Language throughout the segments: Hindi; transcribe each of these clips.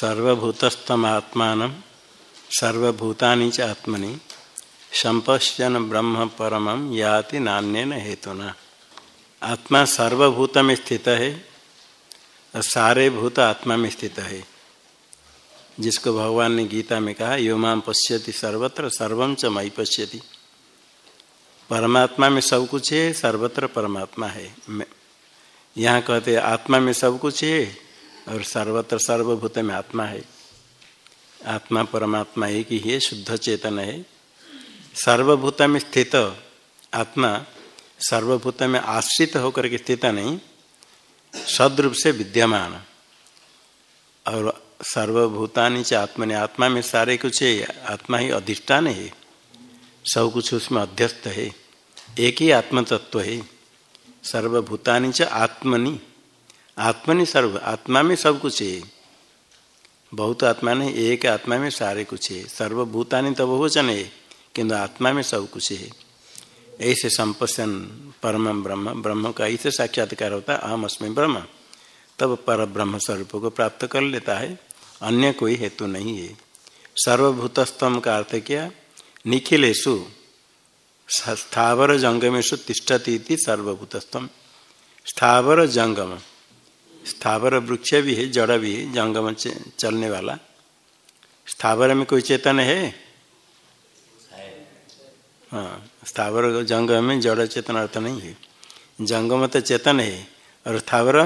सर्वभूतस्थम आत्मान सर्वभूतानि च आत्मनि संपश्यन ब्रह्म परम याति नान्यन हेतुना। आत्मा सर्वभूत में स्थित है, और सारे भूत आत्मा में स्थित है। जिसको भगवान ने गीता में कहा, यो माम पश्यति सर्वत्र सर्वम च मई पश्यति। परमात्मा में सब कुछ है, सर्वत्र परमात्मा है। यहाँ कहते आत्मा में सब कुछ है और सर्वत्र सर्वभूत में आत्मा है। आत्मा परमात्मा एक ही है, शुद्ध चेतन है। सर्वभूत में स्थित आत्मा सर्वभूत में आश्रित होकर के स्थित नहीं, सदरूप से विद्यमान। और सर्वभूतानी च आत्मा ने आत्मा में सारे कुछ है, आत्मा ही अधिष्ठान है। सब कुछ उसमें अध्यस्त है। एक ही आत्म तत्व है। सर्वभूतानी च आत्मनि। आत्मनि सर्व, आत्मा में सब कुछ है। बहुत आत्मा नहीं, एक आत्मा में सारे कुछ है। सर्वभूतानी तो बहुवचन है किंतु आत्मा में सब कुछ है। ऐसे संपसन परम ब्रह्म ब्रह्म का ऐसे साक्षात्कार होता है, अहम अस्में ब्रह्म। तब पर ब्रह्म स्वरूप को प्राप्त कर लेता है, अन्य कोई हेतु नहीं है। सर्वभूतस्तम का अर्थ क्या? निखिलेशु स्थावर जंगमेशु तिष्ठती सर्वभूतस्तम स्थावर जंगम स्थावर वृक्ष भी है, जड़ भी है, जंगम चलने वाला। स्थावर में कोई चेतन है? हाँ स्थावर जंगम में जड़ चेतन अर्थ नहीं है। जंगम तो चेतन है, और स्थावर?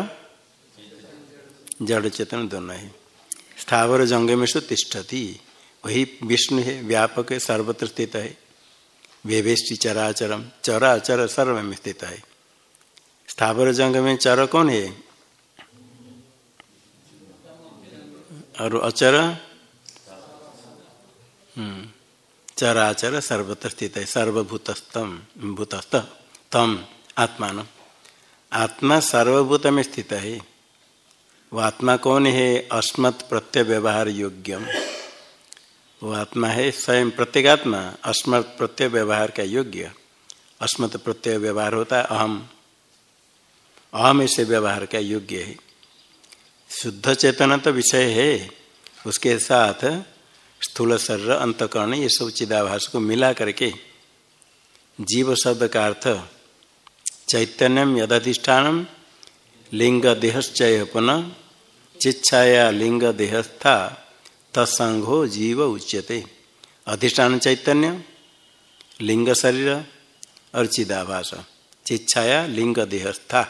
जड़ चेतन दोनों है। स्थावर जंगमेशु तिष्ठती। वही विष्णु है, व्यापक है, सर्वत्र स्थित है। वेवेष्टि चराचरम, चराचर सर्व में स्थित है। स्थावर जंग में चर कौन है? और अचर चराचर सर्वत्र स्थित है सर्वभूतस्तम भूतस्त तम आत्मान आत्मा सर्वभूत में स्थित है वो आत्मा कौन है? अस्मत् प्रत्यय व्यवहार योग्यम। वो आत्मा है स्वयं प्रत्येगात्मा, अस्मत् प्रत्यय व्यवहार का योग्य। अस्मत् प्रत्यय व्यवहार होता है अहम। अहम ऐसे व्यवहार का योग्य है। शुद्ध चेतन तो विषय है। उसके साथ स्थूल शरीर, अंतकरण, ये सब चिदाभास को मिला करके जीव शब्द का अर्थ चैतन्यम यदिष्ठान लिंग देहश्चय पुनः चिच्छाया लिंग देहस्था तत्संगो जीव उच्यते। अधिष्ठान चैतन्य, लिंग शरीर और चिदाभास। चिच्छाया लिंग देहस्था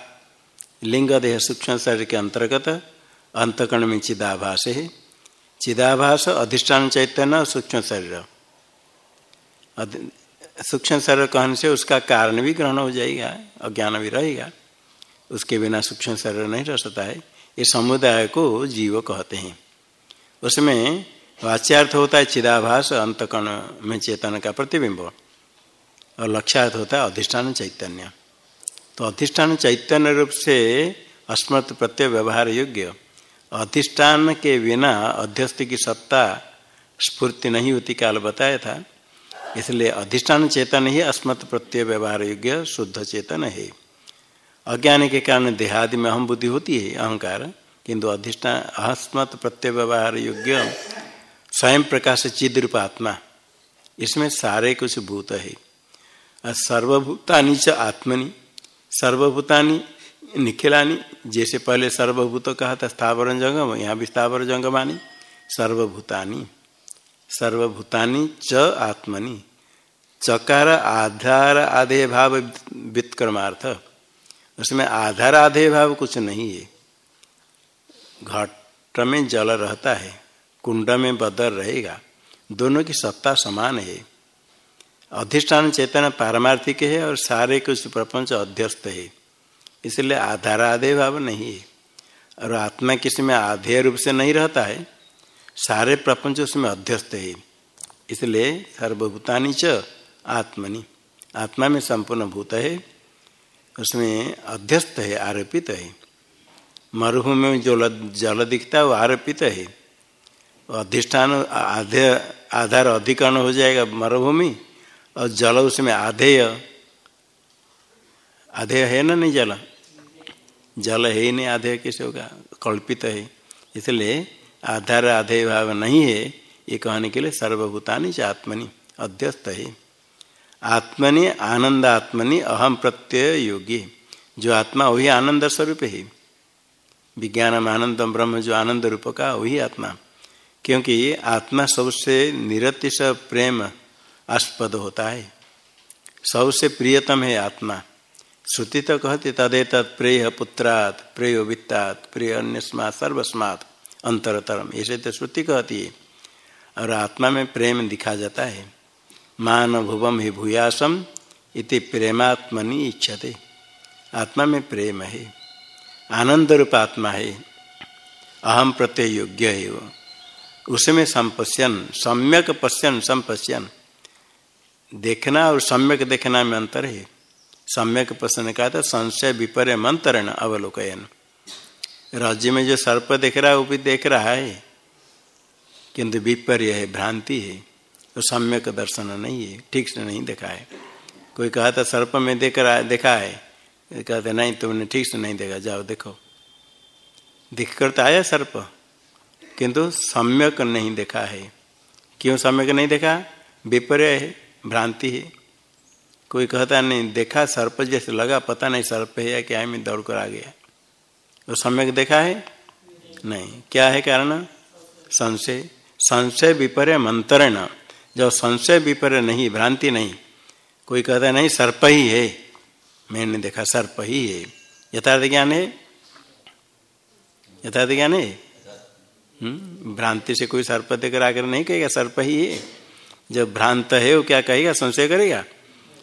लिंग देह सूक्ष्म शरीर के अंतर्गत अंतकर्ण में चिदाभास है। चिदाभास अधिष्ठान चैतन्य सूक्ष्म शरीर। सूक्ष्म शरीर कहने से उसका कारण भी ग्रहण हो जाएगा, अज्ञान भी रहेगा। उसके बिना सूक्ष्म शरीर नहीं रह सकता है। ये समुदाय को जीव कहते हैं। उसमें वाच्यार्थ होता है चिदाभास अंतकर्ण में चेतन का प्रतिबिंब और लक्ष्यार्थ होता है अधिष्ठान चैतन्य। तो अधिष्ठान चैतन्य रूप से अस्मृत प्रत्यय व्यवहार योग्य। अधिष्ठान के बिना अध्यस्त की सत्ता स्फूर्ति नहीं होती, काल बताया था। इसलिए अधिष्ठान चेतन ही अस्मत् प्रत्यय व्यवहार योग्य, शुद्ध चेतन है। अज्ञान के कारण देहादि में अहम बुद्धि होती है, अहंकार। किंतु अधिष्ठान, अस्मत् प्रत्यय व्यवहार योग्य, स्वयं प्रकाश चिद रूप आत्मा। इसमें सारे कुछ भूत है। सर्वभूतानी च आत्मनि, सर्वभूतानी निखिलानी, जैसे पहले सर्वभूत कहा था स्थावर जंगम, यहाँ भी स्थावर जंगमानी, सर्वभूतानी। सर्वभूतानी च आत्मनि। चकार आधार आधे भाव वित्कर्मार्थ। उसमें आधार आधे भाव कुछ नहीं है। घट में जल रहता है, कुंड में बदर रहेगा, दोनों की सत्ता समान है। अधिष्ठान चेतन पारमार्थिक है और सारे कुछ प्रपंच अध्यस्त है। इसलिए आधार आधे भाव नहीं है। और आत्मा किसी में आधे रूप से नहीं रहता है, सारे प्रपंच उसमें अध्यस्त है। इसलिए सर्वभूतानी च आत्मनि। आत्मा में संपूर्ण भूत है, उसमें अध्यस्त है, आरोपित है। मरुभूमि में जो जल दिखता है, वो आरोपित है। अधिष्ठान आधे आधार अधिकरण हो जाएगा मरुभूमि, और जल उसमें आधेय। आधेय है ना नहीं जल? जल है ही नहीं आधेय कैसे होगा कल्पित है। इसलिए आधार, आधे भाव नहीं है, ये कहने के लिए सर्वभूतानि च आत्मनि, अध्यस्त है। आत्मनि आनंद आत्मनि अहम प्रत्यय योगी। जो आत्मा, वही आनंद स्वरूप है। विज्ञान आनंद ब्रह्म जो आनंद रूप का, वही आत्मा। क्योंकि आत्मा सबसे निरतिश प्रेम, आस्पद होता है। सबसे प्रियतम है आत्मा। श्रुति तो कहते तदेत प्रेय पुत्रात, प्रेय वित्तात, प्रेय अन्यस्मात, सर्वस्मात, अंतरतरम। ऐसे तो श्रुति कहती है, और आत्मा में प्रेम दिखा जाता है। मान भुवम ही भूयासम, इति प्रेमात्मनि इच्छते। आत्मा में प्रेम है। आनंद रूप आत्मा है। अहम प्रत्यय योग्य है वो। उसमें संपश्यन, सम्यक पश्यन, संपश्यन। देखना और सम्यक देखना में अंतर है। सम्यक पश्यन का तो संशय विपर्य मंत्रण अवलोकयन। राज्य में जो सर्प देख रहा है, वो भी देख रहा है। किंतु विपर्य है, भ्रांति है तो सम्यक दर्शन नहीं है, ठीक से नहीं देखा है। कोई कहा था, सर्प में देख रहा है, देखा है? कहते नहीं, तुमने ठीक से नहीं देखा, जाओ, देखो। दिख कर तो आया सर्प, किंतु सम्यक नहीं देखा है। क्यों सम्यक नहीं देखा? विपर्य है, भ्रांति है। कोई कहता नहीं, देखा सर्प जैसे लगा, पता नहीं सर्प है या क्या, में दौड़ कर आ गया। तो सम्यक देखा है? नहीं। क्या है कारण? संशय। संशय विपर्य मंत्रण। जब संशय विपर्य नहीं, भ्रांति नहीं, कोई कहता नहीं सर्प ही है। मैंने देखा सर्प ही है। यथार्थ ज्ञान है? यथार्थ ज्ञान है? हम्म? भ्रांति से कोई सर्प देकर आकर नहीं कहेगा सर्प ही है। जब भ्रांत है, वो क्या कहेगा? संशय करेगा?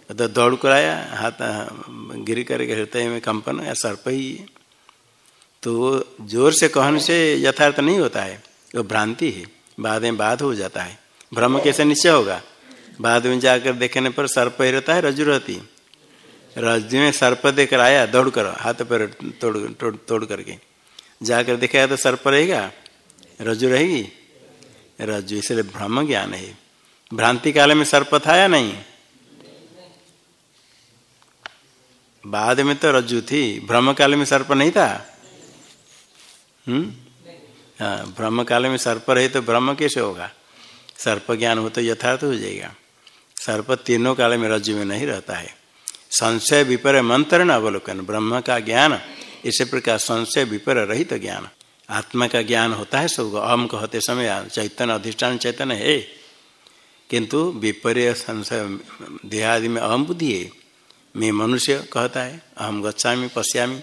तो दौड़ कर आया हाथ, गिर करके हृदय में कंपन या सर्प ही है। तो ज़ोर से कहने से यथार्थ नहीं होता है, वो भ्रांति है बाद में बाध हो जाता है। भ्रम कैसे निश्चय होगा? बाद में जाकर देखने पर सर्प ही रहता है रजू रहती। रज्जु में सर्प देकर आया, दौड़ कर, हाथ पर तोड़ तोड़ तोड़ करके। जाकर देखा तो सर्प रहेगा, रज्जु रहेगी। रज्जु इसलिए भ्रम ज्ञान है। भ्रांति काल में सर्प था या नहीं? बाद में तो रज्जु थी। ब्रह्म काल में सर्प नहीं था? हम्म? हाँ ब्रह्म काल में सर्प रहे तो ब्रह्म कैसे होगा? सर्प ज्ञान हो तो यथार्थ हो जाएगा। सर्प तीनों काल में रज्जु में नहीं रहता है। संशय विपर मंत्रण अवलोकन। ब्रह्म का ज्ञान, इसी प्रकार संशय विपर रहित तो ज्ञान। आत्मा का ज्ञान होता है सबको अहम कहते समय चैतन्य, अधिष्ठान चैतन्य है। किंतु विपर्य संशय, देहादि में अहम बुद्धि है। मैं मनुष्य कहता है अहम गच्छामी, पश्यामी,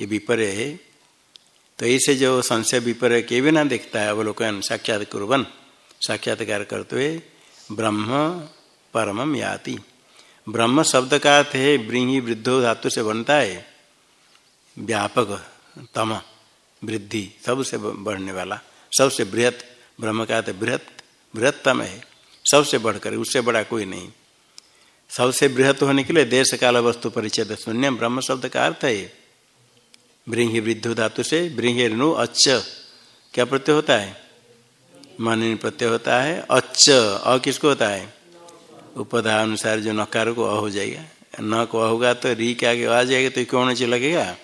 ये विपर्य है। तो ऐसे जो संशय विपर्य के बिना देखता है, अवलोकन, साक्षात कुरबन साक्षात्कार करते हुए ब्रह्म परमम याति। ब्रह्म शब्द का अर्थ है, ब्रीही वृद्धो धातु से बनता है, व्यापक, तम, वृद्धि, सबसे बढ़ने वाला, सबसे बृहत, ब्रह्म का अर्थ बृहत, बृहत्तम है, सबसे बढ़कर उससे बड़ा कोई नहीं। सबसे बृहत होने के लिए देश काल वस्तु परिचय शून्य ब्रह्म शब्द का अर्थ है ब्रीही वृद्धो धातु से ब्रीही नु अच्छ क्या प्रत्यय होता है? मन प्रत्यय होता है अच्छ अ किसको होता है? उपधा अनुसार जो नकार को अ हो जाएगा। न को होगा तो री के आगे आ जाएगा तो क्यों नहीं लगेगा?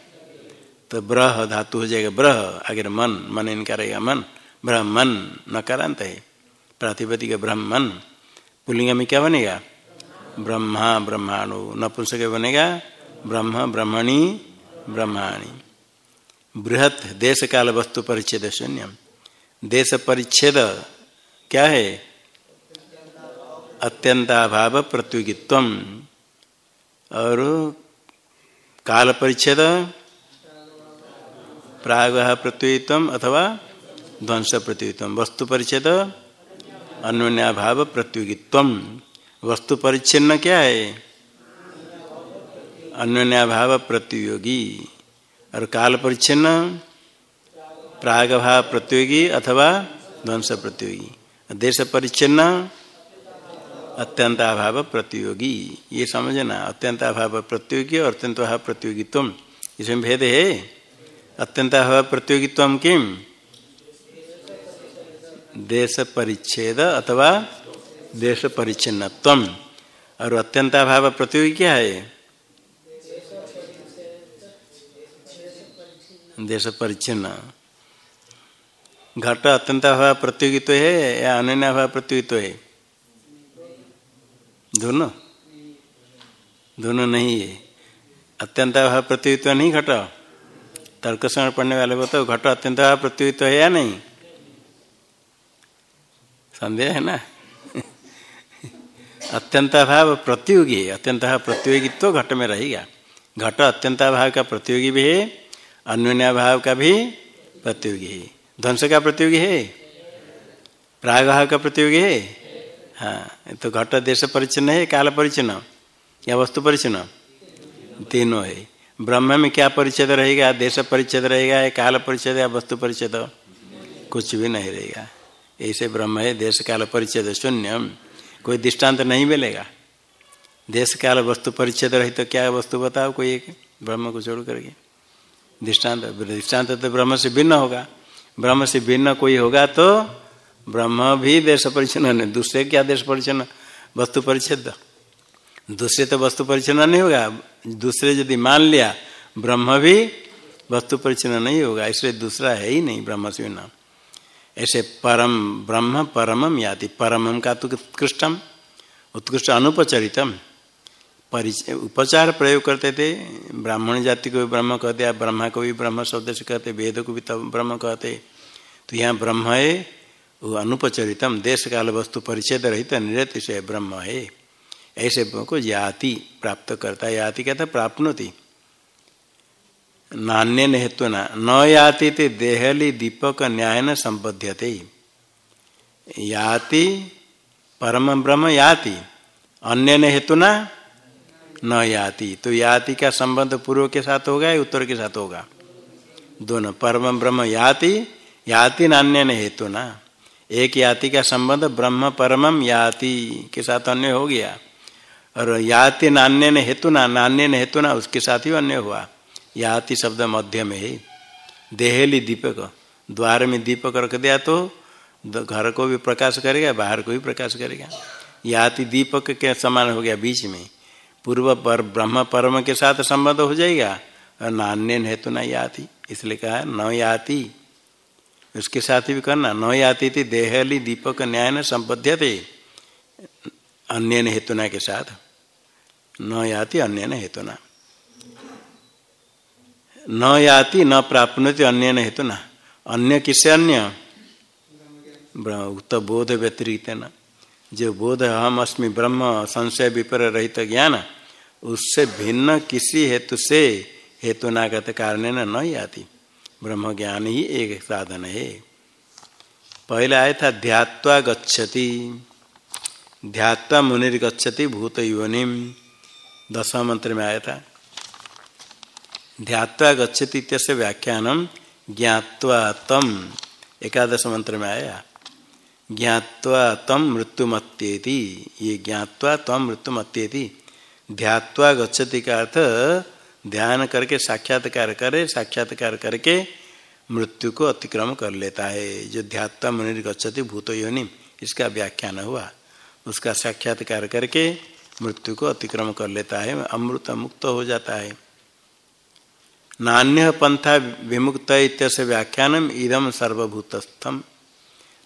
तो ब्रह धातु हो जाएगा, ब्रह। आगे मन मन इनका रहेगा, मन। ब्रह्मन, नकारांत है। प्रातिपति का ब्रह्मन। पुलिंग में क्या बनेगा? ब्रह्मा ब्रह्माणु। नपुंसक बनेगा, ब्रह्म ब्रह्मणी ब्रह्माणी। बृहत देश काल वस्तु परिच्छेद शून्य देश परिच्छेद क्या है? अत्यंताभाव प्रतियोगित्व और काल परिच्छेद? प्राग प्रतियोगित्व अथवा ध्वंस प्रतियोगित्व वस्तु परिच्छेद? अन्योन्याभाव प्रतियोगित्व वस्तु परिच्छिन्न क्या है? अन्योन्याभाव प्रतियोगी। और काल परिच्छिन्न? प्राग भाव प्रतियोगी अथवा ध्वंस प्रतियोगी। देश परिच्छिन्न? अत्यंताभाव प्रतियोगी। ये समझना, अत्यंताभाव प्रतियोगी और अत्यंताभाव प्रतियोगित्व इसमें भेद है? अत्यंताभाव प्रतियोगित्व किम? देश परिच्छेद अथवा देश परिच्छिन्नत्व और अत्यंताभाव प्रतियोगी क्या है देश परिच्छिन्न घट अत्यंत अभाव प्रतियोगित्व है या अनन्य अभाव प्रतियोगित्व है? दोनों। दोनों नहीं है। अत्यंत अभाव प्रतियोगित्व नहीं घट। तर्क समय पढ़ने वाले बताओ, घट अत्यंत अभाव प्रतियोगित्व है या नहीं? संदेह है ना? अत्यंत अभाव प्रतियोगी है। अत्यंत तो घट में रहेगा। घट अत्यंत अभाव का प्रतियोगी भी है अन्य भाव का भी प्रतियोगी है। ध्वंस का प्रतियोगी है प्रागभाव का प्रतियोगी है। हाँ तो घट देश परिचन्न है, काल परिचन्न या वस्तु परिचन्न? तीनों है। ब्रह्म में क्या परिचय रहेगा? देश परिचय रहेगा या काल परिचय या वस्तु परिचय कुछ भी नहीं रहेगा। ऐसे ब्रह्म है, देश काल परिचय शून्य कोई दृष्टांत नहीं मिलेगा। देश काल वस्तु परिचय रही तो क्या वस्तु बताओ कोई एक ब्रह्म को छोड़ करके? दृष्टांत दृष्टांत तो ब्रह्म से भिन्न होगा। ब्रह्म से भिन्न कोई होगा तो ब्रह्म भी देश परिचन्न नहीं दूसरे क्या देश परिचन्न वस्तु परिच्छेद। दूसरे तो वस्तु परिचन्न नहीं होगा। दूसरे यदि मान लिया, ब्रह्म भी वस्तु परिचन्न नहीं होगा। इसलिए दूसरा है ही नहीं, ब्रह्म से भिन्न ऐसे परम ब्रह्म परमम याति, परमम का तो उत्कृष्टम, उत्कृष्ट अनुपचरितम। परिचय उपचार प्रयोग करते थे, ब्राह्मण जाति को भी ब्रह्म कहते, या ब्रह्मा को भी ब्रह्म शब्द से कहते, वेद को भी तब ब्रह्म कहते। तो यहाँ ब्रह्म है, वो अनुपचरितम देश काल वस्तु परिचय रहित निरत से ब्रह्म है। ऐसे को याति प्राप्त करता है। याति कहता प्राप्नोति नान्य हेतु न याति थे देहली दीपक न्याय न संबध्यते। याति परम ब्रह्म याति। अन्य ने हेतु ना याति तो याति का संबंध पूर्व के साथ होगा या उत्तर के साथ होगा? दोनों। परम ब्रह्म याति याति नान्य ने हेतु ना एक याति का संबंध ब्रह्म परमम याति के साथ अन्य हो गया। और याति नान्य ने हेतु ना नान्य ने हेतु ना उसके साथ ही अन्य हुआ। याति शब्द मध्य में है। देहली दीपक, द्वार में दीपक रख दिया तो घर को भी प्रकाश करेगा, बाहर को भी प्रकाश करेगा। याति दीपक के समान हो गया बीच में। पूर्व पर ब्रह्म परम के साथ संबंध हो जाएगा और नान्य हेतु न याति। इसलिए कहा, न याति। उसके साथ भी करना, न याति थी देहली दीपक न्याय न संबद्ध थे अन्य हेतुना के साथ। न याति, अन्य न हेतु न याति न प्राप्त अन्य न हेतु न अन्य? किससे अन्य उक्त बोध व्यतिरिक्त न जो बोध हम अस्मि ब्रह्म, संशय विपर रहित ज्ञान, उससे भिन्न किसी हेतु से हेतु नागत कारण न आती ब्रह्म ज्ञान ही एक साधन है। पहले आया था, ध्यात्वा गच्छति। ध्यात्वा मुनिर्गछति भूत योनिम दसवा मंत्र में आया था ध्यात्वा गच्छति इत्यस्य व्याख्यानम ज्ञात्वा तम एकादश मंत्र में आया ज्ञात्वा तम मृत्युमत्येति। ये ज्ञात्वा तम मृत्युमत्येति। ध्यात्वा गच्छति का अर्थ ध्यान करके, साक्षात्कार करे, साक्षात्कार करके मृत्यु को अतिक्रम कर लेता है। जो ध्यात्वा मुनि गच्छति भूत योनि, इसका व्याख्यान हुआ। उसका साक्षात्कार करके मृत्यु को अतिक्रम कर लेता है अमृत मुक्त हो जाता है। नान्य पंथा विमुक्त इत्यस्य व्याख्यानम इदम सर्वभूतस्थम।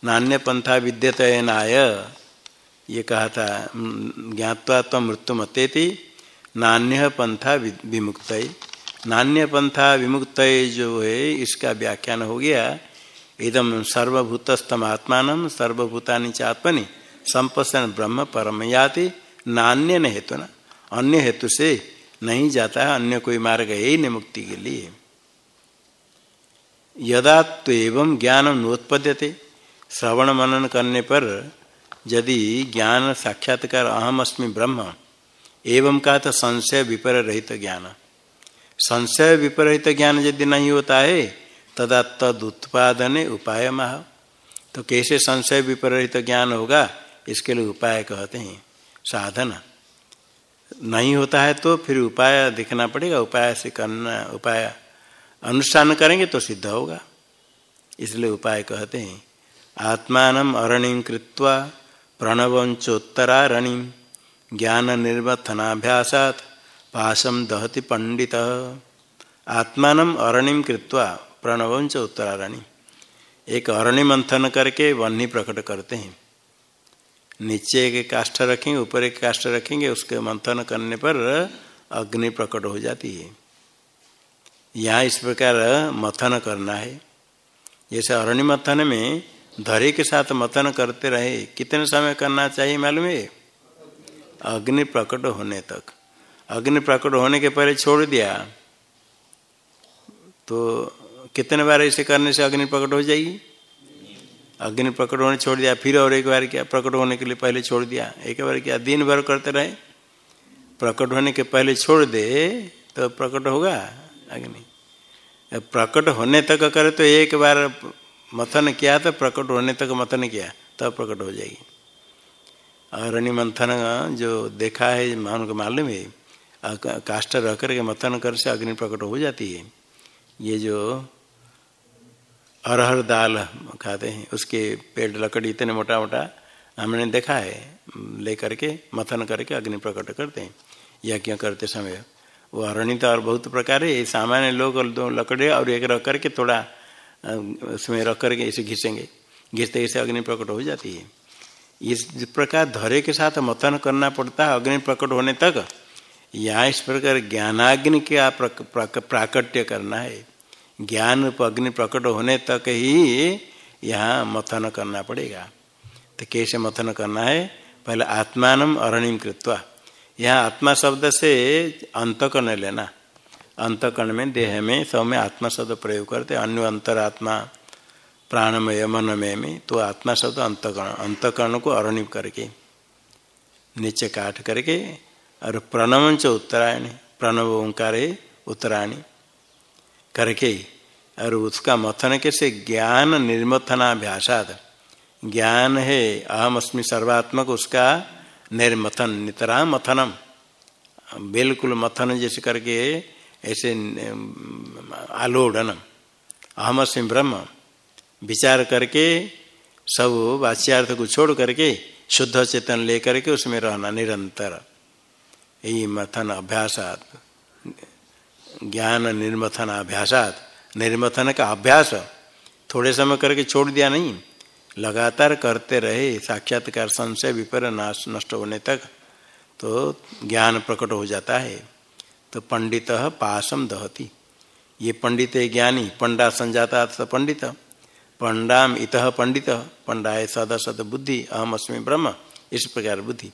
नान्य पंथा विद्यत नाय ये कहा था ज्ञातवा तो मृत्यु मते थी नान्य पंथा विमुक्त नान्य पंथा विमुक्त जो है, इसका व्याख्यान हो गया। एकदम सर्वभूतस्तम आत्मान, सर्वभूतानि चात्मनि संपसन ब्रह्म परम याति नान्य हेतु न अन्य हेतु से नहीं जाता अन्य कोई मार्ग है ही मुक्ति के लिए। यदा तो एवं ज्ञान नोत्पद्यते श्रवण मनन करने पर यदि ज्ञान साक्षात्कार अहम अस्मि ब्रह्म, एवं का तो संशय विपर रहित ज्ञान। संशय विपरीत ज्ञान यदि नहीं होता है, तदा तद उत्पादन उपाय मह तो कैसे संशय विपरीत ज्ञान होगा, इसके लिए उपाय कहते हैं। साधन। नहीं होता है तो फिर उपाय देखना पड़ेगा, उपाय से करना, उपाय अनुष्ठान करेंगे तो सिद्ध होगा। इसलिए उपाय कहते हैं, आत्मान अरणिम कृत्वा प्रणवंचोत्तरारणि ज्ञान निर्वथनाभ्यासात पाशम दहति पंडित आत्मान अरणिम कृत्वा प्रणवंच उत्तरारणी एक अरण्य मंथन करके वन्नी प्रकट करते हैं। नीचे एक काष्ठ रखेंगे, ऊपर एक काष्ठ रखेंगे, उसके मंथन करने पर अग्नि प्रकट हो जाती है। यहाँ इस प्रकार मथन करना है। जैसे अरण्य मथन में धरे के साथ मथन करते रहे, कितने समय करना चाहिए मालूम है? अग्नि प्रकट होने तक। अग्नि प्रकट होने के पहले छोड़ दिया तो कितने बार ऐसे करने से अग्नि प्रकट हो जाएगी? अग्नि प्रकट होने छोड़ दिया, फिर और एक बार क्या प्रकट होने के लिए पहले छोड़ दिया? एक बार क्या दिन भर करते रहे? प्रकट होने के पहले छोड़ दे तो प्रकट होगा अग्नि। प्रकट होने तक करे तो एक बार मथन किया तो प्रकट होने तक मथन किया, तब तो प्रकट हो जाएगी। अरण्य मंथन जो देखा है, मान को मालूम है काष्ट रह करके मथन कर से अग्नि प्रकट हो जाती है। ये जो अरहर दाल खाते हैं। उसके पेड़ लकड़ी इतने मोटा मोटा हमने देखा है ले करके मथन करके अग्नि प्रकट करते हैं। यज्ञ करते समय वो अरण्य तो और बहुत प्रकार है। सामान्य लोग दो लकड़ी और एक रख करके थोड़ा उसमें रख करके इसे घिसेंगे। घिसते घिसते अग्नि प्रकट हो जाती है। इस प्रकार धरे के साथ मथन करना पड़ता है अग्नि प्रकट होने तक। यहाँ इस प्रकार ज्ञानाग्नि का प्राकट्य करना है। ज्ञान रूप अग्नि प्रकट होने तक ही यहाँ मथन करना पड़ेगा। तो कैसे मथन करना है? पहले आत्मान अरणिम कृत्वा। यहाँ आत्मा शब्द से अंतकर्ण लेना। अंतकर्ण में देह में सब में आत्मा शब्द प्रयोग करते अन्य अंतरात्मा, प्राणमय, मनमय में तो आत्मा शब्द अंतकर्ण। अंतकर्ण को अरणिम करके, नीचे काट करके और प्रणव च उत्तरायणी, प्रणव ओंकार उत्तरायणी। करके और उसका मथन कैसे? ज्ञान निर्मथनाभ्यासाद। ज्ञान है अहम अस्मि सर्वात्मक, उसका निर्मथन नितरा मथनम बिल्कुल मथन जैसे करके ऐसे आलोड़न अहम अस्मि ब्रह्म। विचार करके, सब वाच्यार्थ को छोड़ करके, शुद्ध चेतन लेकर के उसमें रहना निरंतर। यही मथन अभ्यासात ज्ञान निर्मथन अभ्यासात। निर्मथन का अभ्यास। थोड़े समय करके छोड़ दिया नहीं। लगातार करते रहे, साक्षात्कार संशय विपर नाश, नष्ट होने तक तो ज्ञान प्रकट हो जाता है। तो पंडित पासम दहती। ये पंडित ज्ञानी, पंडा संजाता पंडित। पंडाम इत पंडित। पंडा है सद सद बुद्धि, अहम अस्मि ब्रह्म। इस प्रकार बुद्धि।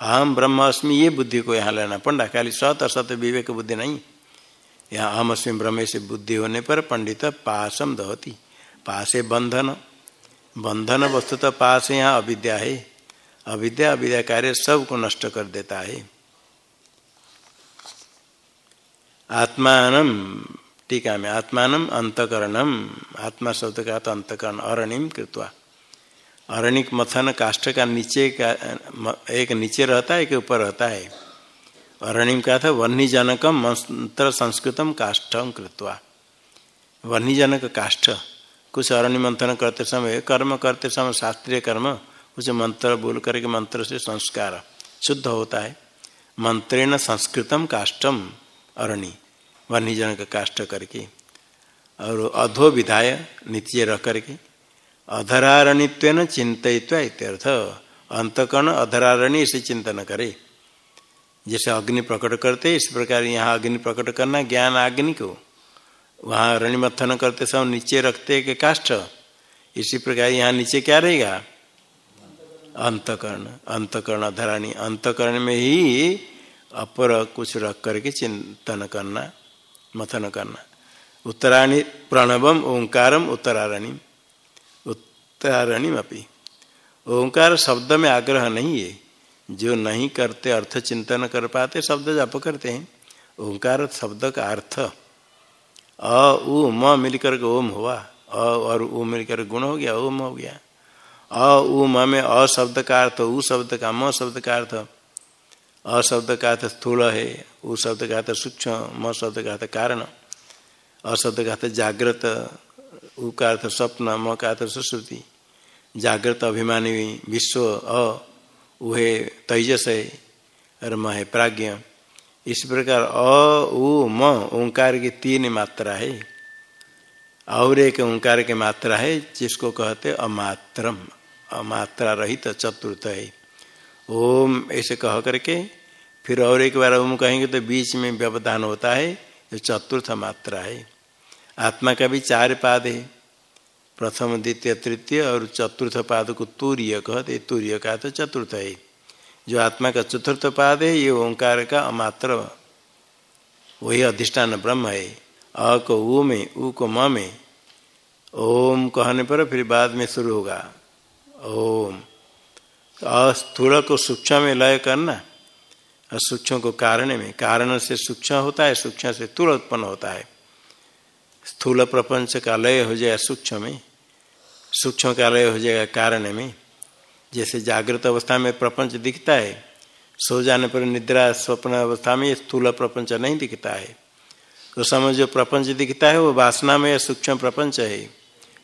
अहम ब्रह्म अस्मि, ये बुद्धि को यहाँ लेना। पंडा खाली सत असत विवेक बुद्धि नहीं। यहाँ अहम अस्मि ब्रह्म से बुद्धि होने पर पंडित पासम दहती। पासे बंधन। बंधन वस्तु तो पास यहाँ अविद्या है। अविद्या अविद्या कार्य सबको नष्ट कर देता है। आत्मान टीका में आत्मान अंतकरणम। आत्मा शब्द का तो अंतकरण, अरणिम कृत्वा। अरणिक मथन काष्ठ का नीचे का एक नीचे रहता है, एक ऊपर रहता है। अरणिम का था? वन्य जनकम मंत्र संस्कृतम काष्ठम कृत्वा। वन्य जनक काष्ठ, कुछ अरण्य मंथन करते समय, कर्म करते समय, शास्त्रीय कर्म कुछ मंत्र बोल करके मंत्र से संस्कार शुद्ध होता है। मंत्रेण संस्कृतम काष्टम अरण्य वन्य जनक काष्ठ करके। और अधो विधाय नित्य रह करके। अधरारणित्व चिंतित्व इत्यर्थ, अंतकर्ण अधरारण्य से चिंतन करे। जैसे अग्नि प्रकट करते, इस प्रकार यहाँ अग्नि प्रकट करना, ज्ञान अग्नि को। वहाँ रणिमथन करते समय नीचे रखते के काष्ठ। इसी प्रकार यहाँ नीचे क्या रहेगा? अंतकर्ण अंतकर्ण धरानी अंतकर्ण में ही अपर कुछ रख करके चिंतन करना, मथन करना। उत्तराणी प्रणवम, ओंकारम, उत्तरारणी। उत्तरारणीम अपनी ओंकार शब्द में आग्रह नहीं है। जो नहीं करते, अर्थ चिंतन कर पाते, शब्द जप करते हैं। ओंकार शब्द का अर्थ, अ, उ, म मिलकर के ओम हुआ। अ और उ मिलकर गुण हो गया, ओम हो गया। अ, उ, म में अ शब्द का अर्थ, उ शब्द का, म शब्द का अर्थ। अ शब्द का अर्थ स्थूल है, उ शब्द का अर्थ सूक्ष्म, म शब्द का अर्थ कारण। अ शब्द का अर्थ जागृत, उ का अर्थ स्वप्न, म का अर्थ सुश्रुति। जागृत, अभिमानी, विश्व, अ। वह तेजस है और म है प्राज्ञ। इस प्रकार अ, उ, म, ओंकार की तीन मात्रा है। और एक ओंकार की मात्रा है, जिसको कहते अमात्रम। अमात्रा रहित चतुर्थ है। ओम ऐसे कह करके फिर और एक बार ओम कहेंगे तो बीच में व्यवधान होता है जो चतुर्थ मात्रा है। आत्मा का भी चार पाद है। प्रथम, द्वितीय, तृतीय और चतुर्थ पाद को तूर्य कहते तूर्य का तो चतुर्थ है। जो आत्मा का चतुर्थ पाद है, ये ओंकार का अमात्र वही अधिष्ठान ब्रह्म है। अ को ऊ में ऊ को म में, ओम कहने पर फिर बाद में शुरू होगा। ओम। अस्थूल को सूक्ष्म में लय करना और सूक्ष्म को कारण में, कारण से सूक्ष्म होता है, सूक्ष्म से स्थूल उत्पन्न होता है। स्थूल प्रपंच का लय हो जाए सूक्ष्म में। सूक्ष्म का लय हो जाएगा कारण में। जैसे जागृत अवस्था में प्रपंच दिखता है, सो जाने पर निद्रा स्वप्न अवस्था में स्थूल प्रपंच नहीं दिखता है। उस समय जो प्रपंच दिखता है, वो वासना में सूक्ष्म प्रपंच है।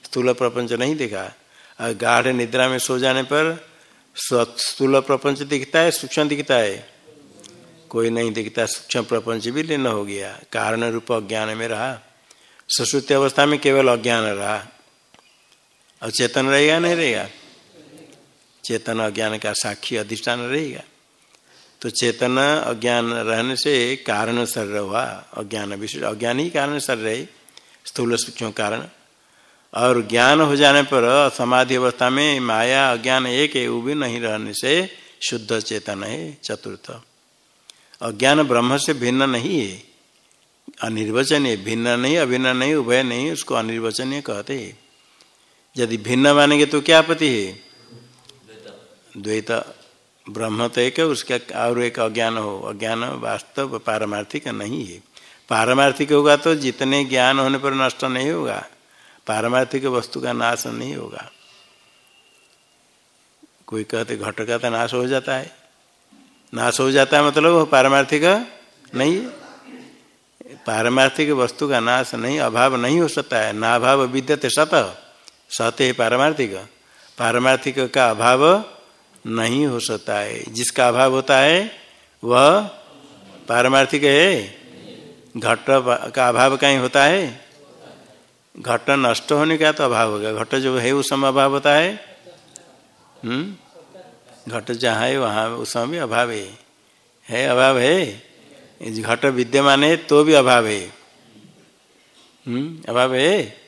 स्थूल प्रपंच नहीं दिखा। और गाढ़ निद्रा में सो जाने पर स्थूल प्रपंच दिखता है, सूक्ष्म दिखता है। कोई नहीं दिखता, सूक्ष्म प्रपंच भी लीन हो गया। कारण रूप अज्ञान में रहा। सुश्रुति अवस्था में केवल अज्ञान रहा। और चेतन रहेगा नहीं रहेगा? चेतन अज्ञान का साक्षी अधिष्ठान रहेगा। तो चेतन अज्ञान रहने से कारण शरीर हुआ अज्ञान विशेष अज्ञान ही कारण शरीर है स्थूल सूक्ष्म कारण। और ज्ञान हो जाने पर समाधि अवस्था में माया, अज्ञान एक है वो भी नहीं रहने से शुद्ध चेतन है, चतुर्थ। अज्ञान ब्रह्म से भिन्न नहीं है। अनिर्वचनीय, भिन्न नहीं, अभिन्न नहीं, उभय नहीं, उसको अनिर्वचनीय कहते हैं। यदि भिन्न मानेंगे तो क्या पति है? द्वैत। ब्रह्म तो एक है, उसका और एक अज्ञान हो। अज्ञान वास्तव पारमार्थिक नहीं है। पारमार्थिक होगा तो जितने ज्ञान होने पर नष्ट नहीं होगा। पारमार्थिक वस्तु का नाश नहीं होगा। कोई कहते घट का तो नाश हो जाता है। नाश हो जाता है मतलब पारमार्थिक नहीं पारमार्थिक वस्तु का नाश नहीं, अभाव नहीं हो सकता है। ना अभाव विद्यते सत। सत है पारमार्थिक। पारमार्थिक का अभाव नहीं हो सकता है। जिसका अभाव होता है, वह पारमार्थिक है। घट का अभाव कहीं होता है? घट नष्ट होने का तो अभाव होगा। घट जो है, उस समय अभाव होता है। हम्म? घट जहाँ है, वहाँ उस समय भी अभाव है। है अभाव है? घट विद्यमान है तो भी अभाव है। हम्म? अभाव है?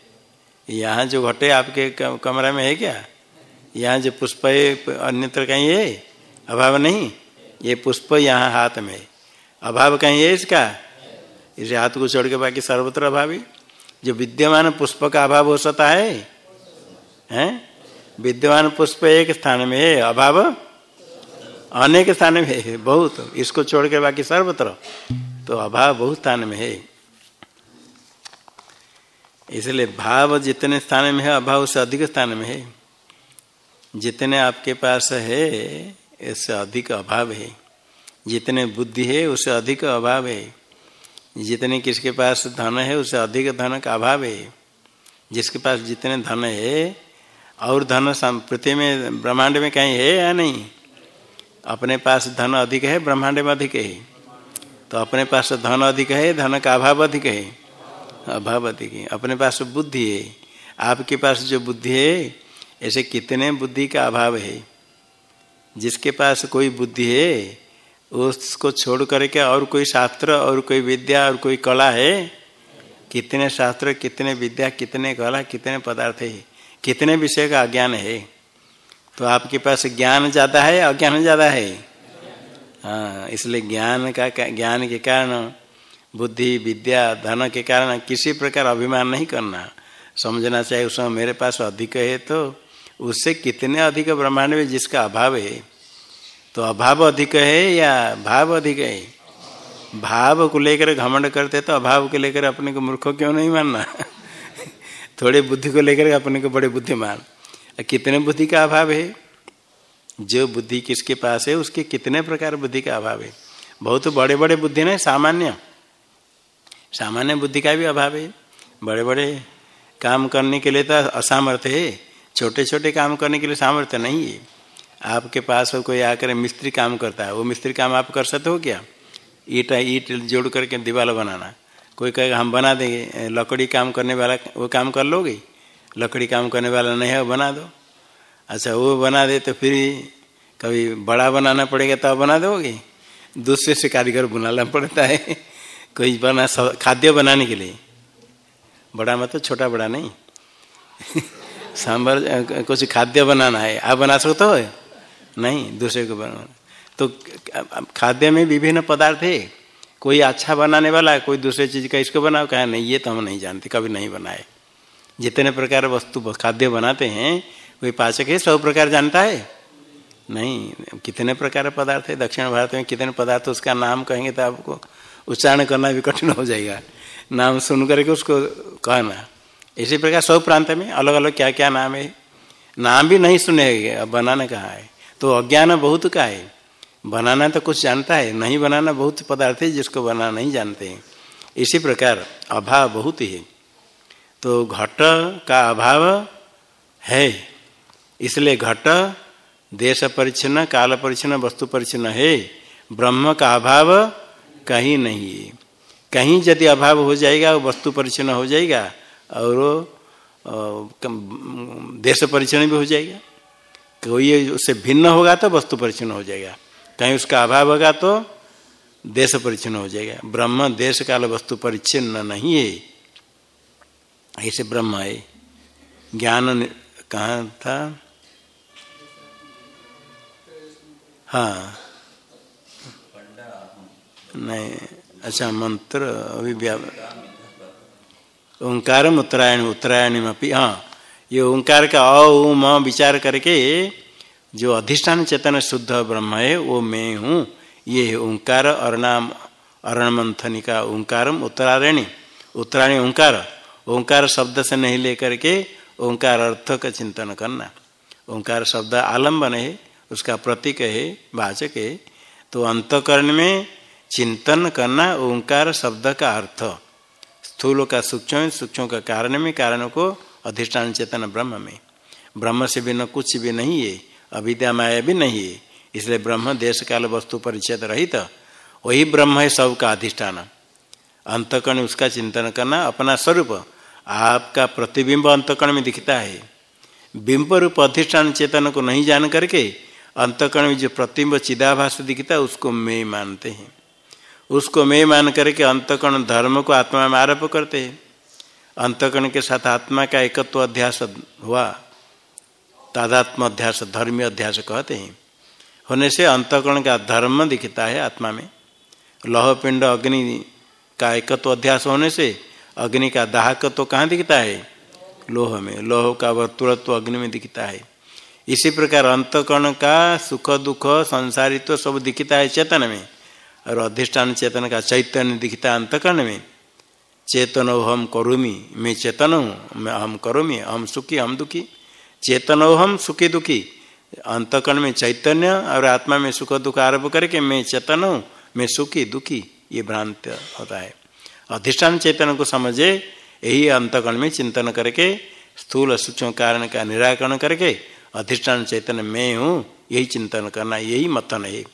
यहाँ जो घटे आपके कमरा में है क्या? यहाँ जो पुष्प है, अन्यत्र कहीं है? अभाव नहीं। ये पुष्प यहाँ हाथ में अभाव कहीं है इसका? इस हाथ को छोड़ के बाकी सर्वत्र अभाव जो विद्यमान पुष्प का अभाव हो सकता है, हैं? विद्यमान पुष्प एक स्थान में है, अभाव अनेक स्थान में है, बहुत। इसको छोड़ के बाकी सर्वत्र। तो अभाव बहुत स्थान में है। इसलिए भाव जितने स्थान में है, अभाव से अधिक स्थान में है। जितने आपके पास है इससे अधिक अभाव है। जितने बुद्धि है, उससे अधिक अभाव है। जितने किसके पास धन है, उससे अधिक धन का अभाव है। जिसके पास जितने धन है, और धन पृथ्वी में, ब्रह्मांड में कहीं है या नहीं? अपने पास धन अधिक है, ब्रह्मांड में अधिक है। तो अपने पास धन अधिक है, धन का अभाव अधिक है। अभाव अधिक है अपने पास बुद्धि है। आपके पास जो बुद्धि है, ऐसे कितने बुद्धि का अभाव है। जिसके पास कोई बुद्धि है, उसको छोड़ करके और कोई शास्त्र और कोई विद्या और कोई कला है, कितने शास्त्र, कितने विद्या, कितने कला, कितने पदार्थ है, कितने विषय का अज्ञान है। तो आपके पास ज्ञान ज़्यादा है, अज्ञान ज़्यादा है। हाँ इसलिए ज्ञान का, ज्ञान के कारण बुद्धि, विद्या, धन के कारण किसी प्रकार अभिमान नहीं करना। समझना चाहिए उस समय मेरे पास अधिक है तो उससे कितने अधिक ब्रह्मांड में जिसका अभाव है? तो अभाव अधिक है या भाव अधिक है? भाव को लेकर घमंड करते तो अभाव को लेकर अपने को मूर्ख क्यों नहीं मानना? थोड़े बुद्धि को लेकर अपने को बड़े बुद्धिमान। कितने बुद्धि का अभाव है? जो बुद्धि किसके पास है, उसके कितने प्रकार बुद्धि का अभाव है? बहुत बड़े बड़े बुद्धि नहीं, सामान्य। सामान्य बुद्धि का भी अभाव है। बड़े बड़े काम करने के लिए तो असामर्थ्य है। छोटे छोटे काम करने के लिए सामर्थ्य नहीं है। आपके पास कोई आकर मिस्त्री काम करता है, वो मिस्त्री काम आप कर सकते हो क्या? ईट ईट जोड़ करके दीवार बनाना। कोई कहेगा, हम बना देंगे। लकड़ी काम करने वाला, वो काम कर लोगे? लकड़ी काम करने वाला नहीं है, वो बना दो। अच्छा वो बना दे तो फिर कभी बड़ा बनाना पड़ेगा तो बना दोगे? दूसरे से कारीगर बुलाना पड़ता है। कोई बना खाद्य बनाने के लिए। बड़ा मतलब छोटा बड़ा नहीं। सांभर कुछ खाद्य बनाना है। आप बना सकते हो? नहीं, दूसरे को बनाना तो खाद्य में विभिन्न पदार्थ है। कोई अच्छा बनाने वाला है, कोई दूसरे चीज़ का, इसको बनाओ। कहा, नहीं, ये तो हम नहीं जानते, कभी नहीं बनाए। जितने प्रकार वस्तु खाद्य बनाते हैं कोई पाचक है, सब प्रकार जानता है? नहीं, कितने प्रकार पदार्थ है? दक्षिण भारत में कितने पदार्थ, उसका नाम कहेंगे तो आपको। उच्चारण करना भी कठिन हो जाएगा। नाम सुन करके उसको कहना। इसी प्रकार सब प्रांत में अलग अलग क्या क्या नाम है। नाम भी नहीं सुने अब बनाना कहाँ है? तो अज्ञान बहुत का है। बनाना तो कुछ जानता है, नहीं बनाना बहुत पदार्थ है जिसको बनाना नहीं जानते हैं। इसी प्रकार अभाव बहुत ही। तो घट का अभाव है। इसलिए घट देश परिच्छिन्न, काल परिच्छिन्न, वस्तु परिच्छिन्न है। ब्रह्म का अभाव कहीं नहीं। है कहीं यदि अभाव हो जाएगा, वो वस्तु परिचन्न हो जाएगा, और देश परिचन्न भी हो जाएगा। कोई उससे भिन्न होगा तो वस्तु परिचन्न हो जाएगा। कहीं उसका अभाव होगा तो देश परिचन्न हो जाएगा। ब्रह्म देश काल वस्तु परिच्छिन्न नहीं है। ऐसे ब्रह्म है। ज्ञान कहा था? हाँ। नहीं अच्छा मंत्र अभी ओंकार उत्तरायण उत्तरायणी में हाँ ये ओंकार का अ म विचार करके जो अधिष्ठान चेतन शुद्ध ब्रह्म है, वो मैं हूँ। ये है ओंकार, अरणाम अरण मंथनी का ओंकारम उत्तरायणी। उत्तरायणी ओंकार। ओंकार शब्द से नहीं लेकर के ओंकार अर्थ का चिंतन करना। ओंकार शब्द आलंबन है, उसका प्रतीक है, वाचक है। तो अंतकरण में चिंतन करना ओंकार शब्द का अर्थ। स्थूल का सूक्ष्म सूक्ष्म का कारण में, कारण को अधिष्ठान चेतन ब्रह्म में। ब्रह्म से बिना कुछ भी नहीं है, अविद्या माया भी नहीं है। इसलिए ब्रह्म देश काल वस्तु परिचय रहित, वही ब्रह्म है सबका अधिष्ठान। अंतकण उसका चिंतन करना अपना स्वरूप, आपका प्रतिबिंब अंतकण में दिखता है। बिंब रूप अधिष्ठान चेतन को नहीं जान करके, अंतकण में जो प्रतिबिंब चिदाभास दिखता है, उसको मैं मानते हैं। उसको मैं मान करके अंतकण धर्म को आत्मा में आरोप करते हैं। अंतकण के साथ आत्मा का एकत्व अध्यास हुआ। तादात्म अध्यास धर्मी अध्यास कहते हैं। होने से अंतकरण का धर्म दिखता है आत्मा में। लौह पिंड अग्नि का एकत्व अध्यास होने से अग्नि का दाहकत्व कहाँ दिखता है? लोह में। लोह का वर्तुलत्व अग्नि में दिखता है। इसी प्रकार अंतकरण का सुख दुख, संसारित्व सब दिखता है चेतन में। और अधिष्ठान चेतन का चैतन्य दिखता अंतकर्ण में। चेतन हम करोमी, मैं चेतन हूँ, मैं हम करोमी, हम सुखी, हम दुखी। चेतन हम सुखी, दुखी। अंतकर्ण में चैतन्य और आत्मा में सुख दुख आरोप करके मैं चेतन हूँ, मैं सुखी, दुखी, ये भ्रांत होता है। अधिष्ठान चेतन को समझे, यही अंतकर्ण में चिंतन करके, स्थूल सूक्ष्म कारण का निराकरण करके, अधिष्ठान चैतन्य मैं हूँ, यही चिंतन करना, यही मतन है।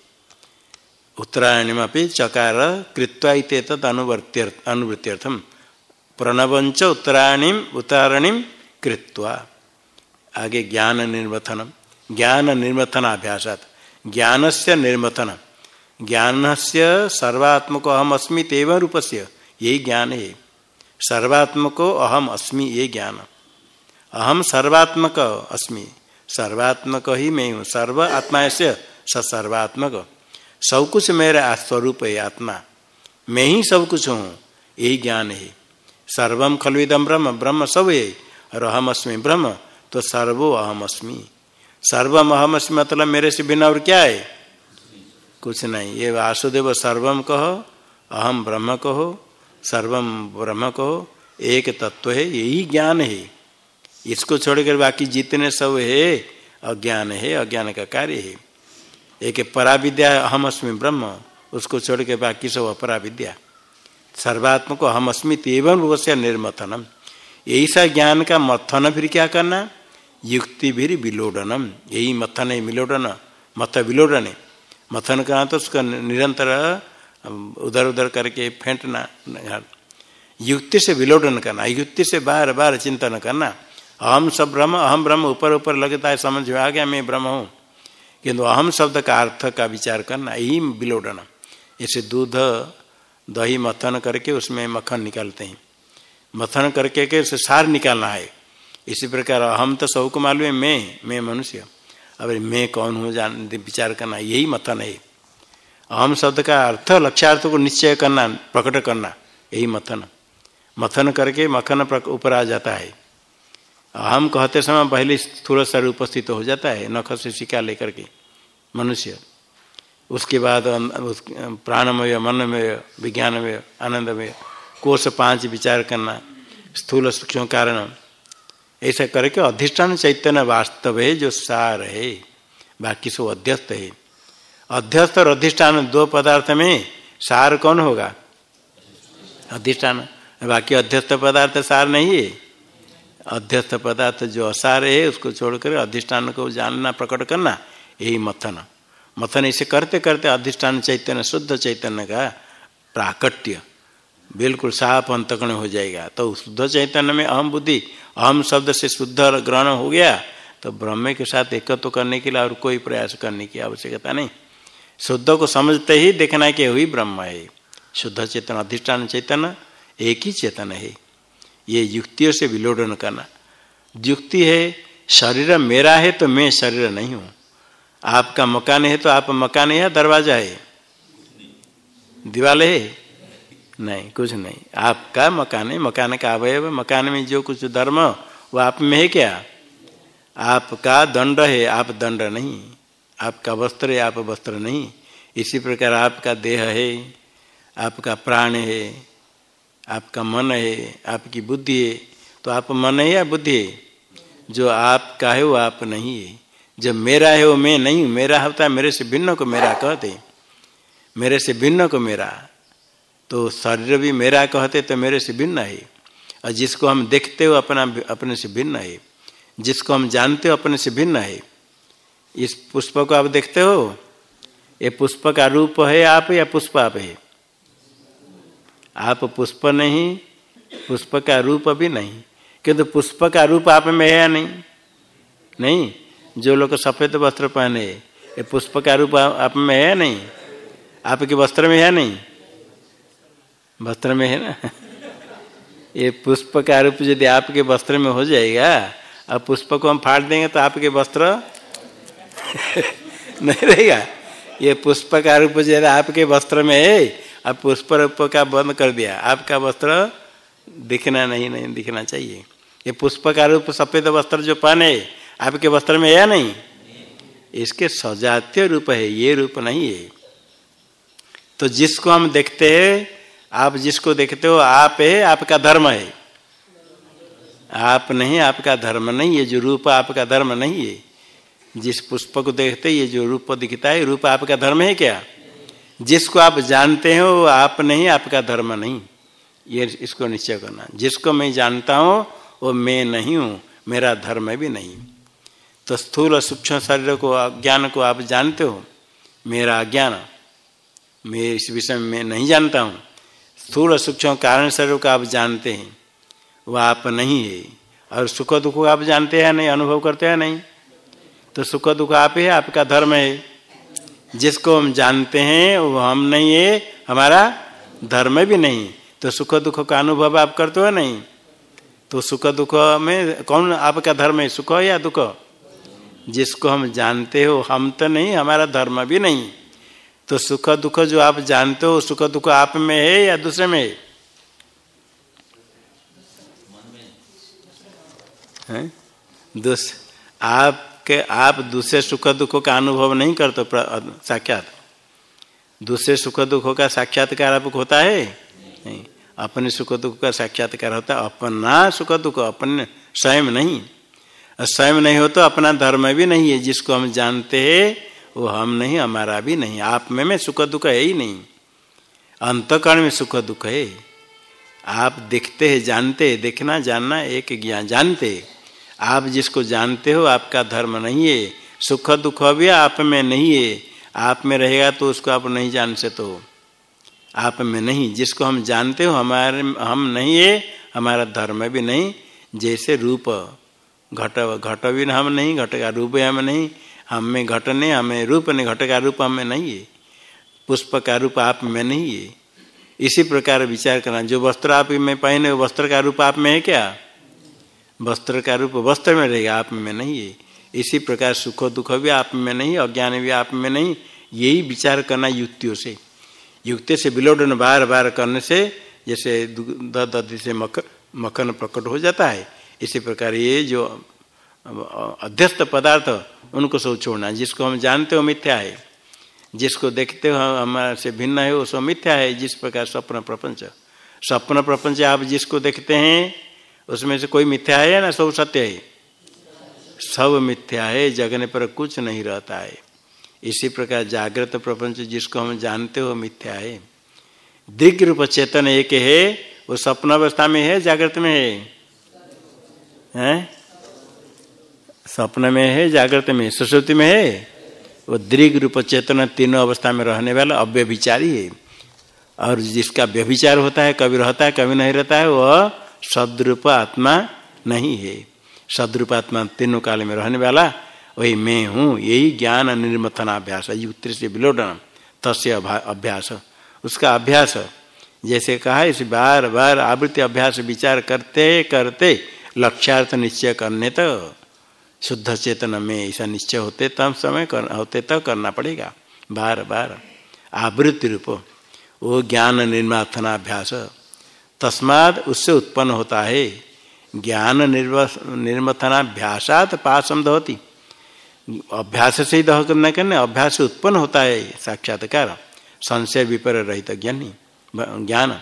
उत्तरायणी में चकार कृत्वा तद अनुवृत्त्यर्थम प्रणवंच उत्तरायणी उत्तरायणी कृत्वा। आगे ज्ञान निर्मथन ज्ञान निर्मथनाभ्यासात ज्ञान से निर्मथन। ज्ञान से सर्वात्मक अहम अस्मी तेव रूप से यही ज्ञान। है सर्वात्मको अहम अस्मि, ये ज्ञान। अहम सर्वात्मक अस्मि। सर्वात्मक ही मैं हूँ सर्व आत्मा से सर्वात्मक। सब कुछ मेरा स्वरूप है, आत्मा। मैं ही सब कुछ हूँ, यही ज्ञान है। सर्वम खलुदम ब्रह्म ब्रह्म सब है। और अहम अस्मी ब्रह्म तो सर्वो अहम अस्मी सर्वम अहम अस्मी मतलब मेरे से बिना और क्या है? कुछ नहीं। ये वासुदेव सर्वम कहो अहम ब्रह्म कहो सर्वम ब्रह्म कहो, एक तत्व है, यही ज्ञान है। इसको छोड़कर बाकी जितने सब है, अज्ञान है, अज्ञान का कार्य है। एक परा विद्या अहम अस्मी ब्रह्म, उसको छोड़ के बाकी सब अपरा विद्या सर्वात्म को अहम अस्मी एवं रूप से निर्मथनम। यही सा ज्ञान का मथन फिर क्या करना? युक्ति भी विलोडनम। यही मथन है विलोडन मथ विलोडन। है मथन करना तो उसका निरंतर उधर उधर करके फेंटना युक्ति से विलोडन करना, युक्ति से बार बार चिंतन करना। अहम सब ब्रह्म अहम ब्रह्म ऊपर ऊपर लगता है, समझ में आ गया, मैं ब्रह्म हूँ। किंतु अहम शब्द का अर्थ का विचार करना यही विलोडन इसे दूध, दही, मथन करके उसमें मक्खन निकालते हैं। मथन करके के उसे सार निकालना है। इसी प्रकार अहम तो सबको मालूम है, मैं मैं मनुष्य। अब मैं कौन हूँ जान, विचार करना, यही मथन है। अहम शब्द का अर्थ, लक्ष्यार्थ को निश्चय करना, प्रकट करना, यही मथन। मथन करके मक्खन ऊपर आ जाता है। अहम कहते समय पहले स्थूल शरीर उपस्थित हो जाता है, नख से शिका लेकर के, मनुष्य। उसके बाद उस प्राणमय, मनमय, विज्ञानमय, आनंदमय, कोष पाँच विचार करना, स्थूल सूक्ष्म कारण। ऐसा करके अधिष्ठान चैतन्य वास्तव है जो सार है, बाकी सब अध्यस्त है। अध्यस्त और अधिष्ठान दो पदार्थ में सार कौन होगा? अधिष्ठान। बाकी अध्यस्त पदार्थ सार नहीं है। अध्यस्त पदार्थ जो असार है, उसको छोड़कर अधिष्ठान को जानना, प्रकट करना, यही मथन। मथन इसे करते करते अधिष्ठान चैतन्य, शुद्ध चैतन्य का प्राकट्य। बिल्कुल साफ़ अंतकण हो जाएगा। तो शुद्ध चैतन्य में अहम बुद्धि, अहम शब्द से शुद्ध ग्रहण हो गया तो ब्रह्म के साथ एकत्व करने के लिए और कोई प्रयास करने की आवश्यकता नहीं। शुद्ध को समझते ही देखना कि वही ब्रह्म है। शुद्ध चेतन, अधिष्ठान चैतन्य एक ही चेतन है। ये युक्तियों से विलोडन करना। युक्ति है, शरीर मेरा है तो मैं शरीर नहीं हूँ। आपका मकान है तो आप मकान है या दरवाज़ा है? दीवाल है? नहीं, कुछ नहीं। आपका मकान है, मकान का अवयव मकान में जो कुछ धर्म, वो आप में है क्या? आपका दंड है, आप दंड नहीं। आपका वस्त्र है, आप वस्त्र नहीं। इसी प्रकार आपका देह है, आपका प्राण है आपका मन है, आपकी बुद्धि है तो आप मन है या बुद्धि है? जो आपका है वो आप नहीं है। जब मेरा है वो मैं नहीं हूँ। मेरा होता है मेरे से भिन्न को मेरा कहते। मेरे से भिन्न को मेरा। तो शरीर भी मेरा कहते तो मेरे से भिन्न है। और जिसको हम देखते हो अपना अपने से भिन्न है। जिसको हम जानते हो अपने से भिन्न है। इस पुष्प को आप देखते हो? ये पुष्प का रूप है आप या पुष्प आप है? आप पुष्प नहीं, पुष्प का रूप भी नहीं। किंतु तो पुष्प का रूप आप में है या नहीं? नहीं। जो लोग सफ़ेद वस्त्र पहने, ये पुष्प का रूप आप में है या नहीं? आपके वस्त्र में है नहीं? वस्त्र में है ना? ये पुष्प का रूप यदि आपके वस्त्र में हो जाएगा, अब पुष्प को हम फाड़ देंगे तो आपके वस्त्र नहीं रहेगा। ये पुष्प का रूप यदि आपके वस्त्र में है अब पुष्प रूप का बंद कर दिया? आपका वस्त्र दिखना नहीं नहीं दिखना चाहिए। ये पुष्प का रूप, सफ़ेद वस्त्र जो पहने, आपके वस्त्र में है या नहीं? इसके सजातीय रूप है, ये रूप नहीं है। तो जिसको हम देखते हैं, आप जिसको देखते हो, आप है, आपका धर्म है। आप नहीं, आपका धर्म नहीं है, जो रूप आपका धर्म नहीं है। जिस पुष्प को देखते ये जो रूप दिखता है, रूप आपका धर्म है क्या? जिसको आप जानते हो, वो आप नहीं, आपका धर्म नहीं। ये इसको निश्चय करना। जिसको मैं जानता हूँ, वो मैं नहीं हूँ, मेरा धर्म भी नहीं। तो स्थूल और सूक्ष्म शरीर को अज्ञान को आप जानते हो, मेरा अज्ञान मैं इस विषय में मैं नहीं जानता हूँ। स्थूल सूक्ष्म कारण शरीर को आप जानते हैं वह आप नहीं है। और सुख दुख को आप जानते हैं नहीं, अनुभव करते हैं नहीं? तो सुख दुख आप ही, आपका धर्म है। जिसको हम जानते हैं, वो हम नहीं है, हमारा धर्म भी नहीं तो सुख दुख का अनुभव आप करते हो नहीं? तो सुख दुख में कौन, आपका धर्म है सुख या दुख? जिसको हम जानते हो, हम तो नहीं, हमारा धर्म भी नहीं। तो सुख दुख जो आप जानते हो, सुख दुख आप में है या दूसरे में है? दूस आपके आप दूसरे सुख दुख का अनुभव नहीं करते साक्षात। दूसरे सुख दुख का साक्षात्कार आपको होता है? नहीं। अपने सुख दुख का साक्षात्कार होता है, अपना सुख दुख, अपने स्वयं नहीं। स्वयं नहीं हो तो अपना धर्म भी नहीं है, जिसको हम जानते हैं, वो हम नहीं, हमारा भी नहीं। आप में में सुख दुख है ही नहीं। अंतकरण में सुख दुख है। आप देखते हैं, जानते हैं, देखना, जानना, एक ज्ञान, जानते आप जिसको जानते हो, आपका धर्म नहीं है। सुख दुख भी आप में नहीं है। आप में रहेगा तो उसको आप नहीं जान से तो आप में नहीं। जिसको हम जानते हो, हमारे, हम नहीं है, हमारा धर्म भी नहीं। जैसे रूप घट घट भी हम नहीं, घट का रूप हम नहीं। हम में घट नहीं हमें रूप नहीं घट का रूप हमें नहीं है। पुष्प का रूप आप में नहीं है। इसी प्रकार विचार करना। जो वस्त्र आप में पहने, वस्त्र का रूप आप में है क्या? वस्त्र का रूप वस्त्र में रहेगा, आप में नहीं है। इसी प्रकार सुख दुख भी आप में नहीं, अज्ञान भी आप में नहीं। यही विचार करना युक्तियों से। युक्ति से विलोडन बार बार करने से जैसे दधि से मक्खन मक्खन प्रकट हो जाता है। इसी प्रकार ये जो, अध्यस्त पदार्थ, उनको सब छोड़ना। जिसको हम जानते हो मिथ्या है। जिसको देखते हो हमारे से भिन्न है, वो सब मिथ्या है। जिस प्रकार स्वप्न प्रपंच। स्वप्न प्रपंच आप जिसको देखते हैं उसमें से कोई मिथ्या है ना? सब सत्य है। सब मिथ्या है, जगने पर कुछ नहीं रहता है। इसी प्रकार जागृत प्रपंच जिसको हम जानते हो मिथ्या है। दीर्घ रूप चेतन एक है, वो स्वप्न अवस्था में है, जागृत में है? हैं? स्वप्न में है, जागृत में सरस्वती में है? वो दीर्घ रूप चेतन तीनों अवस्था में रहने वाला अव्यभिचारी है। और जिसका व्यभिचार होता है, कभी रहता है, कभी नहीं रहता है वह सदरूप आत्मा नहीं है। सदरूप आत्मा तीनों काल में रहने वाला वही मैं हूँ यही ज्ञान निर्मथनाभ्यास युक्त से विलोडन तस्य अभ्यास। उसका अभ्यास जैसे कहा इस बार बार आवृत्ति अभ्यास विचार करते करते लक्ष्यार्थ निश्चय करने तो शुद्ध चेतन में ऐसा निश्चय होते तब समय कर, होते तब करना पड़ेगा। बार बार आवृत्ति रूप वो ज्ञान निर्माथनाभ्यास। तस्माद उससे उत्पन्न होता है। ज्ञान निर्मथनाभ्यासात पासम दहती। अभ्यास से ही दह करना करने, अभ्यास से उत्पन्न होता है साक्षात्कार। संशय विपर रहित ज्ञानी, ज्ञान।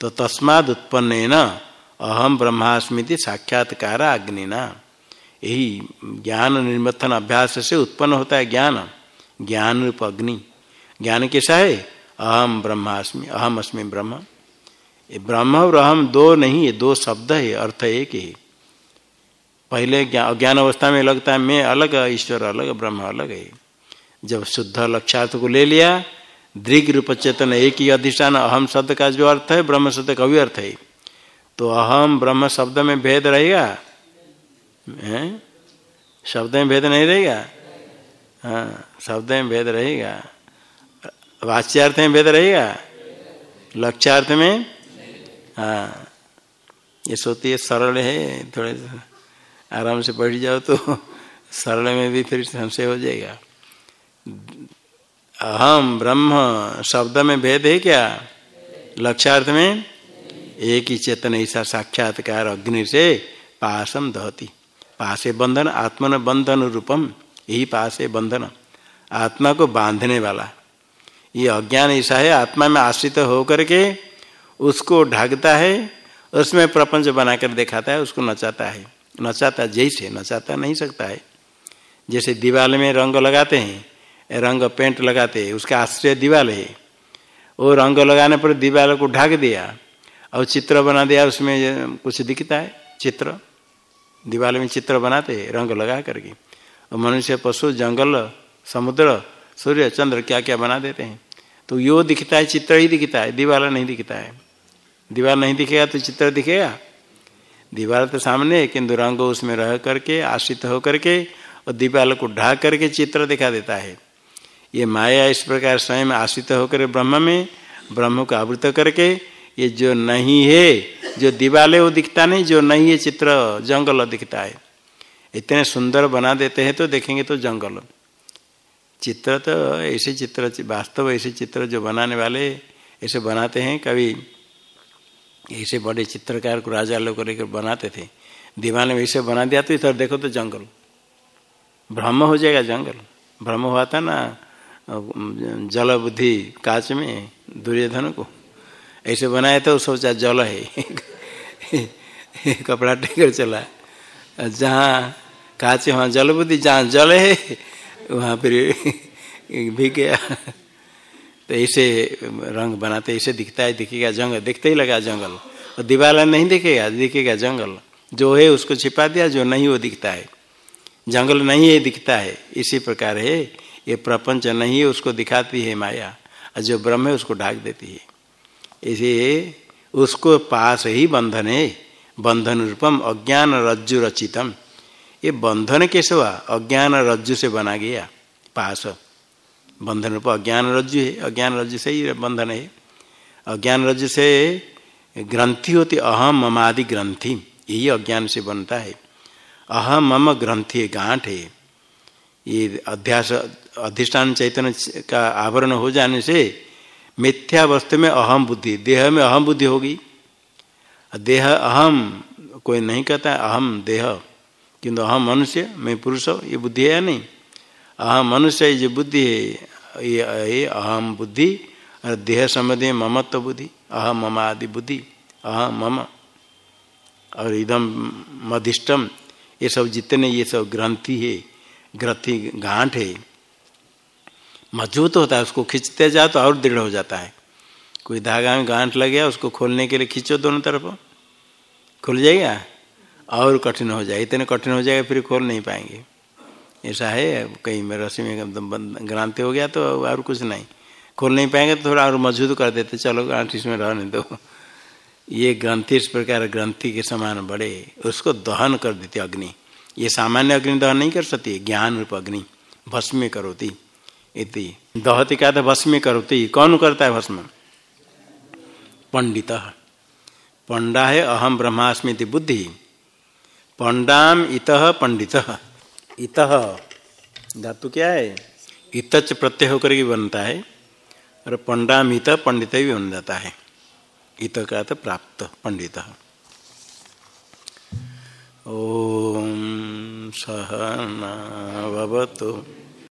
तो तस्माद उत्पन्न न अहम ब्रह्मास्मृति साक्षात्कार अग्निना। यही ज्ञान निर्मथन अभ्यास से उत्पन्न होता है ज्ञान। ज्ञान रूप अग्नि। ज्ञान कैसा है? अहम ब्रह्मास्मि अहम अस्मि ब्रह्म। ब्रह्म और अहम दो नहीं है, दो शब्द है, अर्थ एक ही। पहले अज्ञान अवस्था में लगता है, मैं अलग ईश्वर अलग ब्रह्म अलग है। जब शुद्ध लक्ष्यार्थ को ले लिया, दृग रूप चेतन एक ही अधिष्ठान, अहम शब्द का जो अर्थ है, ब्रह्म शब्द का भी अर्थ है। तो अहम ब्रह्म शब्द में भेद रहेगा? शब्द में भेद नहीं रहेगा? हाँ शब्द में भेद रहेगा। वाच्यार्थ में भेद रहेगा? लक्ष्यार्थ में हाँ ये सोती है, सरल है, थोड़े आराम से बैठ जाओ तो सरल में भी फिर संशय हो जाएगा। अहम ब्रह्म शब्द में भेद है क्या? लक्ष्यार्थ में? एक ही चेतन ऐसा साक्षात्कार अग्नि से पासम दहती। पासे बंधन, आत्मन बंधन रूपम, यही पासे बंधन। आत्मा को बांधने वाला। ये अज्ञान ऐसा है, आत्मा में आश्रित होकर के उसको ढाकता है, उसमें प्रपंच बनाकर दिखाता है, उसको नचाता है। नचाता जैसे, नचाता नहीं सकता है। जैसे दीवाल में रंग लगाते हैं, रंग पेंट लगाते हैं, उसका आश्रय दीवाल है। वो रंग लगाने पर दीवाल को ढाक दिया और चित्र बना दिया, उसमें कुछ दिखता है, चित्र। दीवाल में चित्र बनाते हैं, रंग लगा करके। और मनुष्य, पशु, जंगल, समुद्र, सूर्य, चंद्र क्या क्या बना देते हैं। तो यो दिखता है, चित्र ही दिखता है, दीवाल नहीं दिखता है। दीवार नहीं दिखेगा तो चित्र दिखेगा। दीवार तो सामने है, किंतु रंग उसमें रह करके, आश्रित होकर के और दीवार को ढा करके चित्र दिखा देता है। ये माया इस प्रकार स्वयं आश्रित होकर ब्रह्म में, ब्रह्म को आवृत करके, ये जो नहीं है, जो दीवाल है वो दिखता नहीं, जो नहीं है चित्र, जंगल दिखता है। इतने सुंदर बना देते हैं तो देखेंगे तो जंगल। चित्र तो ऐसे चित्र, वास्तव ऐसे चित्र जो बनाने वाले, ऐसे बनाते हैं, कभी ऐसे बड़े चित्रकार को राजा लोग लेकर बनाते थे। दीवाने में ऐसे बना दिया तो इधर देखो तो जंगल। भ्रम हो जाएगा जंगल। भ्रम हुआ था ना जल बुद्धि काच में दुर्योधन को। ऐसे बनाया तो सोचा जल है। कपड़ा टेकर चला। जहाँ काच वहाँ जल बुद्धि जहाँ जल है, वहाँ फिर भी गया। तो ऐसे रंग बनाते, ऐसे दिखता है, दिखेगा जंगल। दिखते ही लगा जंगल। और दीवार नहीं दिखेगा दिखेगा जंगल। जो है उसको छिपा दिया, जो नहीं वो दिखता है। जंगल नहीं है दिखता है। इसी प्रकार है, ये प्रपंच नहीं है, उसको दिखाती है माया। और जो ब्रह्म है, उसको ढाक देती है। इसे उसको पास ही बंधन है। बंधन रूपम अज्ञान रज्जु रचितम। ये बंधन कैसे हुआ? अज्ञान रज्जु से बना गया। पास। बंधन रूप अज्ञान रज्जु है, अज्ञान रज्जु से ही बंधन है। अज्ञान रज्जु से ग्रंथि होती अहम ममादि ग्रंथि, यही अज्ञान से बनता है। अहम मम ग्रंथि गांठ है। ये अध्यास, अधिष्ठान चैतन्य का आवरण हो जाने से मिथ्या वस्तु में अहम बुद्धि, देह में अहम बुद्धि होगी। देह अहम कोई नहीं कहता अहम देह, किंतु अहम मनुष्य, मैं पुरुष हो, ये बुद्धि है या नहीं? अहम मनुष्य ये बुद्धि है ये अहम बुद्धि और देह संबंधी ममत्व बुद्धि अहम मम आदि बुद्धि अहम मम, और इदम मधिष्टम ये सब जितने ये सब ग्रंथि है, ग्रंथि गांठ है, मज़बूत होता है, उसको खींचते जाओ तो और दृढ़ हो जाता है। कोई धागा में गांठ लग गया, उसको खोलने के लिए खींचो दोनों तरफ़, खुल जाएगा? और कठिन हो जाए, इतने कठिन हो जाएगा, फिर खोल नहीं पाएँगे। ऐसा है, कहीं में रस्सी में ग्रांति हो गया तो और कुछ नहीं। खोल नहीं पाएँगे तो थोड़ा और मज़बूत कर देते, चलो गांठ इसमें रहने दो। ये ग्रंथि इस प्रकार ग्रंथि के समान बड़े, उसको दहन कर देते अग्नि। ये सामान्य अग्नि दहन नहीं कर सकती, ज्ञान रूप अग्नि, भस्मी करोती। इति, दहती का तो भस्मी करोती। कौन करता है भस्म? पंडित। पंडा है अहम ब्रह्मास्मि बुद्धि। पंडाम इत पंडित। इत। धातु क्या है? इतच प्रत्यय होकर के बनता है और पंडामित पंडित भी बन जाता है। इत का तो प्राप्त, पंडित। ओम सहना